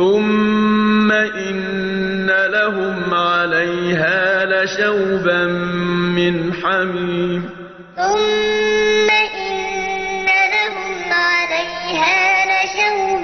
ثم إن لهم عليها لشوبا من حميم ثم إن لهم عليها لشوبا